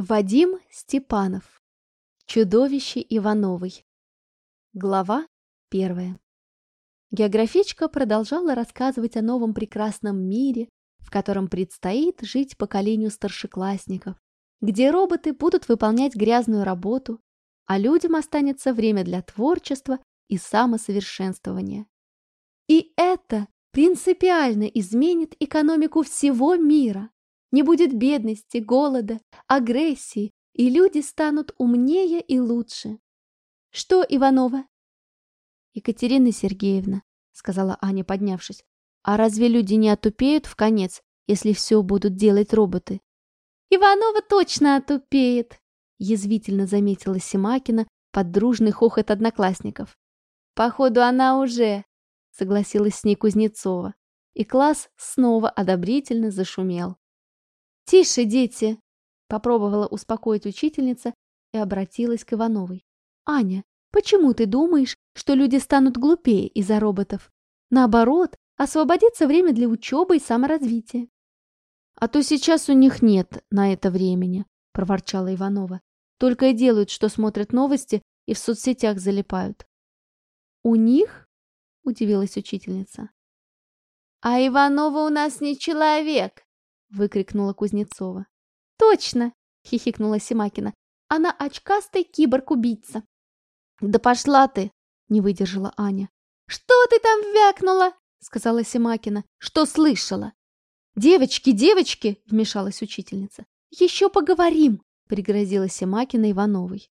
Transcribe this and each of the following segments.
Вадим Степанов. Чудовище Ивановой. Глава первая. Географичка продолжала рассказывать о новом прекрасном мире, в котором предстоит жить поколению старшеклассников, где роботы будут выполнять грязную работу, а людям останется время для творчества и самосовершенствования. И это принципиально изменит экономику всего мира. Не будет бедности, голода, агрессии, и люди станут умнее и лучше. Что, Иванова? Екатерина Сергеевна, сказала Аня, поднявшись, а разве люди не отупеют в конец, если все будут делать роботы? Иванова точно отупеет, язвительно заметила Симакина под дружный хохот одноклассников. Походу, она уже, согласилась с ней Кузнецова, и класс снова одобрительно зашумел. «Тише, дети!» – попробовала успокоить учительница и обратилась к Ивановой. «Аня, почему ты думаешь, что люди станут глупее из-за роботов? Наоборот, освободится время для учебы и саморазвития». «А то сейчас у них нет на это времени», – проворчала Иванова. «Только и делают, что смотрят новости и в соцсетях залипают». «У них?» – удивилась учительница. «А Иванова у нас не человек!» Выкрикнула Кузнецова. Точно, хихикнула Симакина. Она очкастый киборг-убийца. Да пошла ты, не выдержала Аня. Что ты там вякнула? сказала Симакина. Что слышала? Девочки, девочки, вмешалась учительница. Еще поговорим, пригрозила Симакина Ивановой.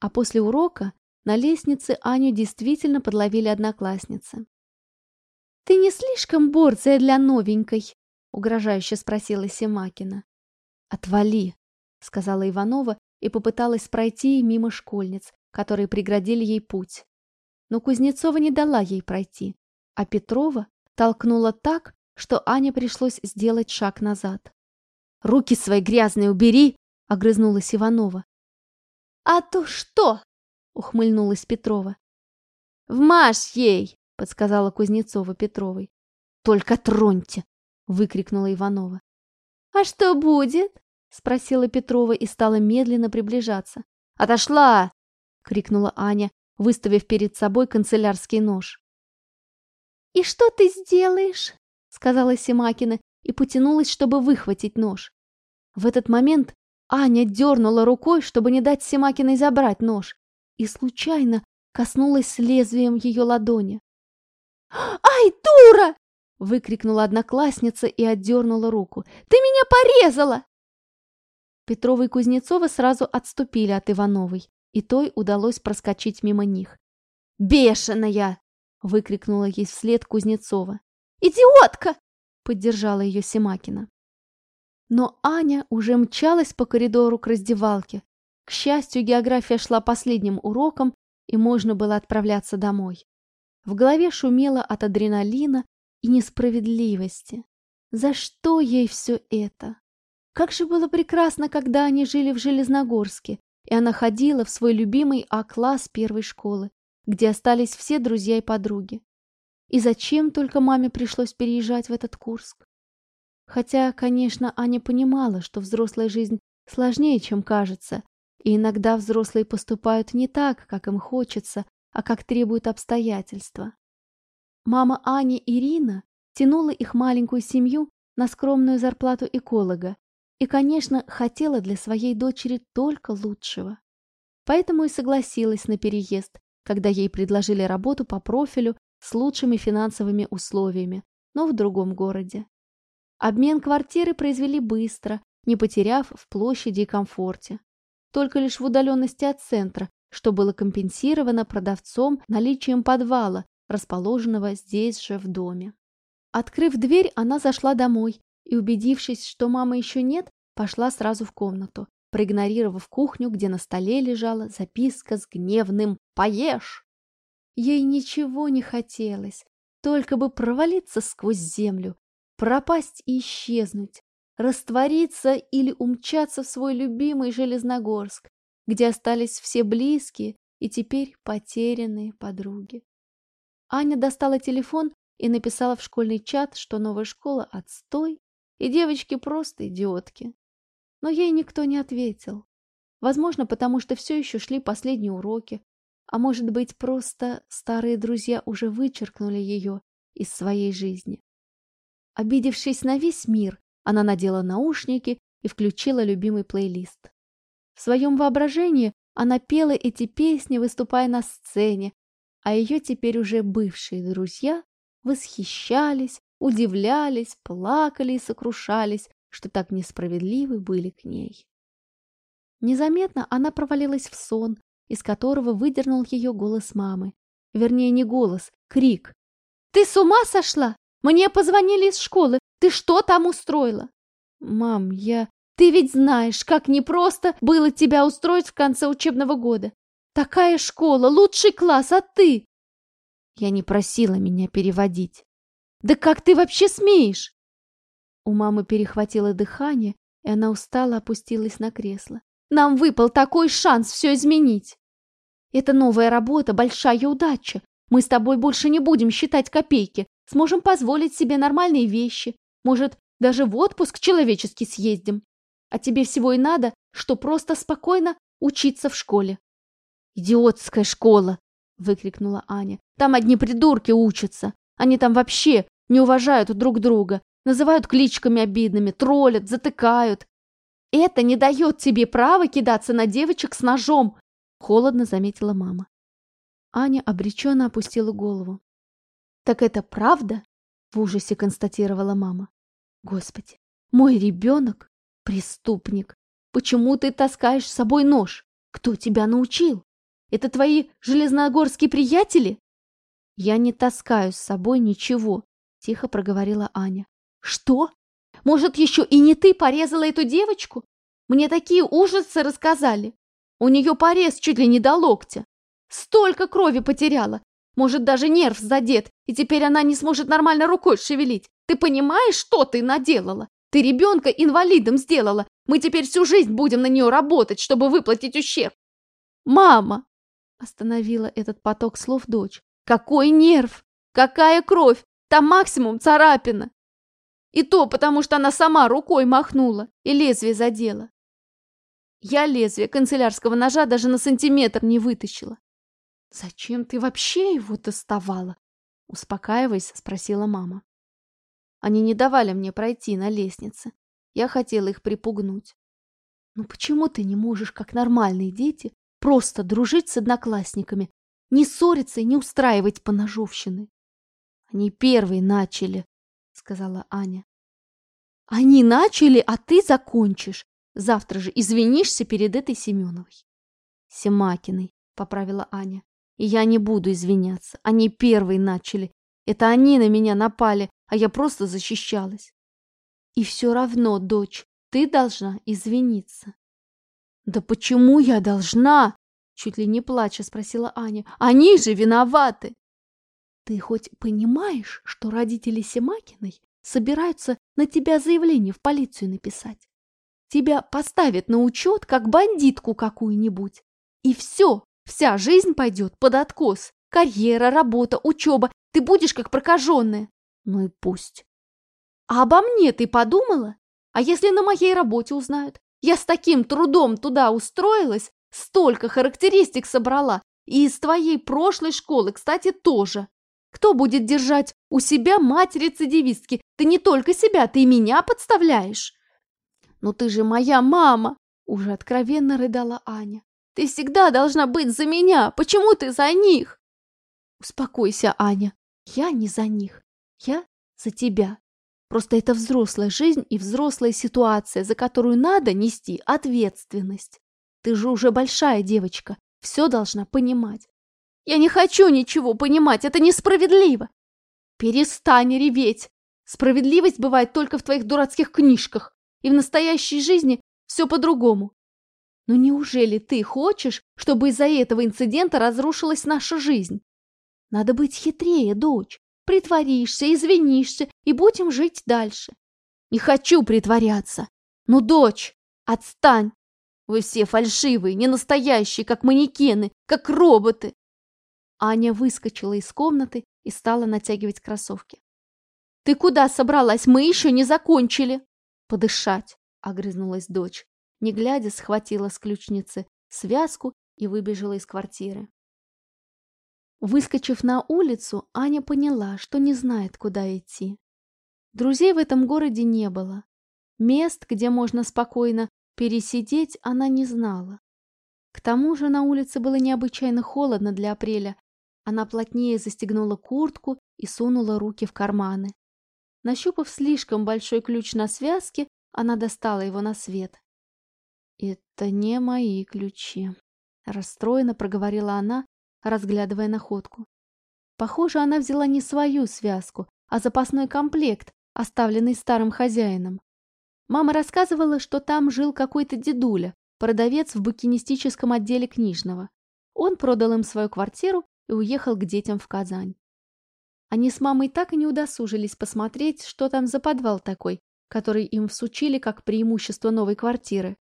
А после урока на лестнице Аню действительно подловили одноклассницы. «Ты не слишком борзая для новенькой?» Угрожающе спросила Семакина. «Отвали!» — сказала Иванова и попыталась пройти мимо школьниц, которые преградили ей путь. Но Кузнецова не дала ей пройти, а Петрова толкнула так, что Ане пришлось сделать шаг назад. «Руки свои грязные убери!» — огрызнулась Иванова. «А то что?» — ухмыльнулась Петрова. «Вмажь ей!» — подсказала Кузнецова Петровой. «Только троньте!» Выкрикнула Иванова. «А что будет?» — спросила Петрова и стала медленно приближаться. «Отошла!» — крикнула Аня, выставив перед собой канцелярский нож. «И что ты сделаешь?» — сказала Симакина и потянулась, чтобы выхватить нож. В этот момент Аня дернула рукой, чтобы не дать Симакиной забрать нож, и случайно коснулась лезвием ее ладони. «Ай, дура!» Выкрикнула одноклассница и отдернула руку. «Ты меня порезала!» Петрова и Кузнецова сразу отступили от Ивановой, и той удалось проскочить мимо них. «Бешеная!» — выкрикнула ей вслед Кузнецова. «Идиотка!» — поддержала ее Семакина. Но Аня уже мчалась по коридору к раздевалке. К счастью, география шла последним уроком, и можно было отправляться домой. В голове шумело от адреналина, и несправедливости. За что ей все это? Как же было прекрасно, когда они жили в Железногорске, и она ходила в свой любимый А-класс первой школы, где остались все друзья и подруги. И зачем только маме пришлось переезжать в этот Курск? Хотя, конечно, Аня понимала, что взрослая жизнь сложнее, чем кажется, и иногда взрослые поступают не так, как им хочется, а как требуют обстоятельства. Мама Ани Ирина тянула их маленькую семью на скромную зарплату эколога и, конечно, хотела для своей дочери только лучшего. Поэтому и согласилась на переезд, когда ей предложили работу по профилю с лучшими финансовыми условиями, но в другом городе. Обмен квартиры произвели быстро, не потеряв в площади и комфорте. Только лишь в удаленности от центра, что было компенсировано продавцом наличием подвала расположенного здесь же в доме. Открыв дверь, она зашла домой и, убедившись, что мамы еще нет, пошла сразу в комнату, проигнорировав кухню, где на столе лежала записка с гневным «Поешь!». Ей ничего не хотелось, только бы провалиться сквозь землю, пропасть и исчезнуть, раствориться или умчаться в свой любимый Железногорск, где остались все близкие и теперь потерянные подруги. Аня достала телефон и написала в школьный чат, что новая школа – отстой, и девочки просто идиотки. Но ей никто не ответил. Возможно, потому что все еще шли последние уроки, а может быть, просто старые друзья уже вычеркнули ее из своей жизни. Обидевшись на весь мир, она надела наушники и включила любимый плейлист. В своем воображении она пела эти песни, выступая на сцене, а ее теперь уже бывшие друзья восхищались, удивлялись, плакали и сокрушались, что так несправедливы были к ней. Незаметно она провалилась в сон, из которого выдернул ее голос мамы. Вернее, не голос, крик. «Ты с ума сошла? Мне позвонили из школы. Ты что там устроила?» «Мам, я...» «Ты ведь знаешь, как непросто было тебя устроить в конце учебного года. Такая школа, лучший класс, а ты...» Я не просила меня переводить. «Да как ты вообще смеешь?» У мамы перехватило дыхание, и она устало опустилась на кресло. «Нам выпал такой шанс все изменить!» «Это новая работа, большая удача. Мы с тобой больше не будем считать копейки, сможем позволить себе нормальные вещи. Может, даже в отпуск человеческий съездим. А тебе всего и надо, что просто спокойно учиться в школе. «Идиотская школа!» — выкрикнула Аня. «Там одни придурки учатся. Они там вообще не уважают друг друга, называют кличками обидными, троллят, затыкают. Это не дает тебе права кидаться на девочек с ножом!» — холодно заметила мама. Аня обреченно опустила голову. «Так это правда?» — в ужасе констатировала мама. Господи, мой ребенок — преступник. Почему ты таскаешь с собой нож? Кто тебя научил? Это твои железногорские приятели? Я не таскаю с собой ничего, тихо проговорила Аня. Что? Может, еще и не ты порезала эту девочку? Мне такие ужасы рассказали. У нее порез чуть ли не до локтя. Столько крови потеряла. Может, даже нерв задет, и теперь она не сможет нормально рукой шевелить. Ты понимаешь, что ты наделала? Ты ребенка инвалидом сделала. Мы теперь всю жизнь будем на нее работать, чтобы выплатить ущерб. Мама! Остановила этот поток слов дочь. Какой нерв! Какая кровь! Там максимум царапина. И то потому, что она сама рукой махнула и лезвие задела. Я лезвие канцелярского ножа даже на сантиметр не вытащила. «Зачем ты вообще его доставала?» Успокаиваясь, спросила мама. Они не давали мне пройти на лестнице. Я хотела их припугнуть. Ну почему ты не можешь, как нормальные дети, просто дружить с одноклассниками, не ссориться и не устраивать поножовщины? Они первые начали, сказала Аня. Они начали, а ты закончишь. Завтра же извинишься перед этой Семеновой. Семакиной, поправила Аня. И я не буду извиняться. Они первые начали. Это они на меня напали, а я просто защищалась. И все равно, дочь, ты должна извиниться. Да почему я должна? Чуть ли не плача спросила Аня. Они же виноваты. Ты хоть понимаешь, что родители Семакиной собираются на тебя заявление в полицию написать? Тебя поставят на учет, как бандитку какую-нибудь. И все, вся жизнь пойдет под откос. Карьера, работа, учеба. Ты будешь как прокаженная. Ну и пусть. А обо мне ты подумала? А если на моей работе узнают? Я с таким трудом туда устроилась, столько характеристик собрала, и из твоей прошлой школы, кстати, тоже. Кто будет держать у себя мать рецидивистки? Ты не только себя, ты и меня подставляешь. Ну ты же моя мама, уже откровенно рыдала Аня. Ты всегда должна быть за меня. Почему ты за них? Успокойся, Аня. Я не за них. Я за тебя. Просто это взрослая жизнь и взрослая ситуация, за которую надо нести ответственность. Ты же уже большая девочка, все должна понимать. Я не хочу ничего понимать, это несправедливо. Перестань реветь. Справедливость бывает только в твоих дурацких книжках, и в настоящей жизни все по-другому. Но неужели ты хочешь, чтобы из-за этого инцидента разрушилась наша жизнь? Надо быть хитрее, дочь. Притворишься, извинишься и будем жить дальше. Не хочу притворяться. Ну, дочь, отстань. Вы все фальшивые, не настоящие, как манекены, как роботы. Аня выскочила из комнаты и стала натягивать кроссовки. «Ты куда собралась? Мы еще не закончили!» «Подышать!» — огрызнулась дочь. не глядя, схватила с ключницы связку и выбежала из квартиры. Выскочив на улицу, Аня поняла, что не знает, куда идти. Друзей в этом городе не было. Мест, где можно спокойно пересидеть, она не знала. К тому же на улице было необычайно холодно для апреля. Она плотнее застегнула куртку и сунула руки в карманы. Нащупав слишком большой ключ на связке, она достала его на свет. «Это не мои ключи», — расстроенно проговорила она, разглядывая находку. Похоже, она взяла не свою связку, а запасной комплект, оставленный старым хозяином. Мама рассказывала, что там жил какой-то дедуля, продавец в букинистическом отделе книжного. Он продал им свою квартиру и уехал к детям в Казань. Они с мамой так и не удосужились посмотреть, что там за подвал такой, который им всучили как преимущество новой квартиры.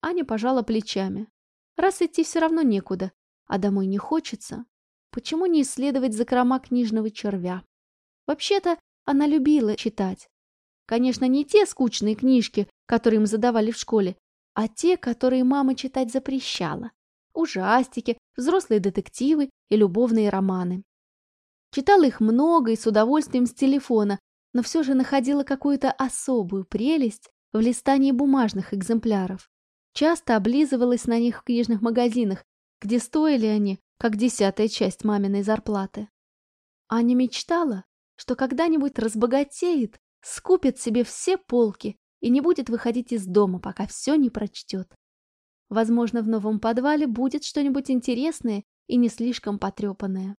Аня пожала плечами. Раз идти все равно некуда, а домой не хочется, почему не исследовать закрома книжного червя? Вообще-то она любила читать. Конечно, не те скучные книжки, которые им задавали в школе, а те, которые мама читать запрещала. Ужастики, взрослые детективы и любовные романы. Читала их много и с удовольствием с телефона, но все же находила какую-то особую прелесть в листании бумажных экземпляров. Часто облизывалась на них в книжных магазинах, где стоили они, как десятая часть маминой зарплаты. Аня мечтала, что когда-нибудь разбогатеет, скупит себе все полки и не будет выходить из дома, пока все не прочтет. Возможно, в новом подвале будет что-нибудь интересное и не слишком потрепанное.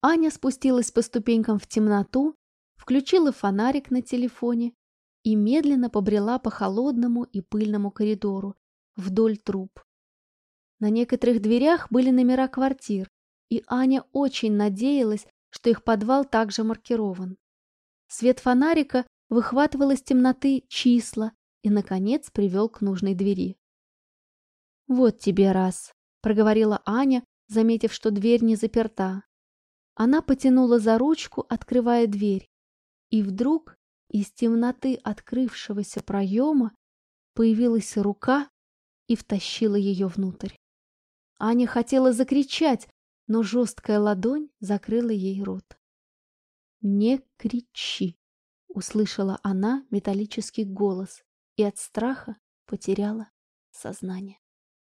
Аня спустилась по ступенькам в темноту, включила фонарик на телефоне и медленно побрела по холодному и пыльному коридору вдоль труб. На некоторых дверях были номера квартир, и Аня очень надеялась, что их подвал также маркирован. Свет фонарика выхватывал из темноты числа и, наконец, привел к нужной двери. «Вот тебе раз», — проговорила Аня, заметив, что дверь не заперта. Она потянула за ручку, открывая дверь, и вдруг из темноты открывшегося проема появилась рука и втащила ее внутрь. Аня хотела закричать, но жесткая ладонь закрыла ей рот. «Не кричи!» — услышала она металлический голос и от страха потеряла сознание.